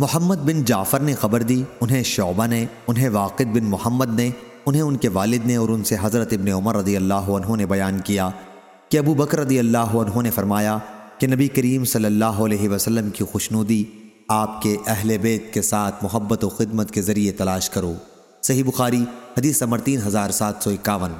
محمد بن جعفر نے خبر دی، انہیں شعبہ نے، انہیں واقد بن محمد نے، انہیں ان کے والد نے اور ان سے حضرت ابن عمر رضی اللہ عنہ نے بیان کیا کہ ابو بکر رضی اللہ عنہ نے فرمایا کہ نبی کریم صلی اللہ علیہ وسلم کی خوشنودی آپ کے اہل بیت کے ساتھ محبت و خدمت کے ذریعے تلاش کرو۔ صحیح بخاری، حدیث نمبر تین ہزار سات سو اکاون۔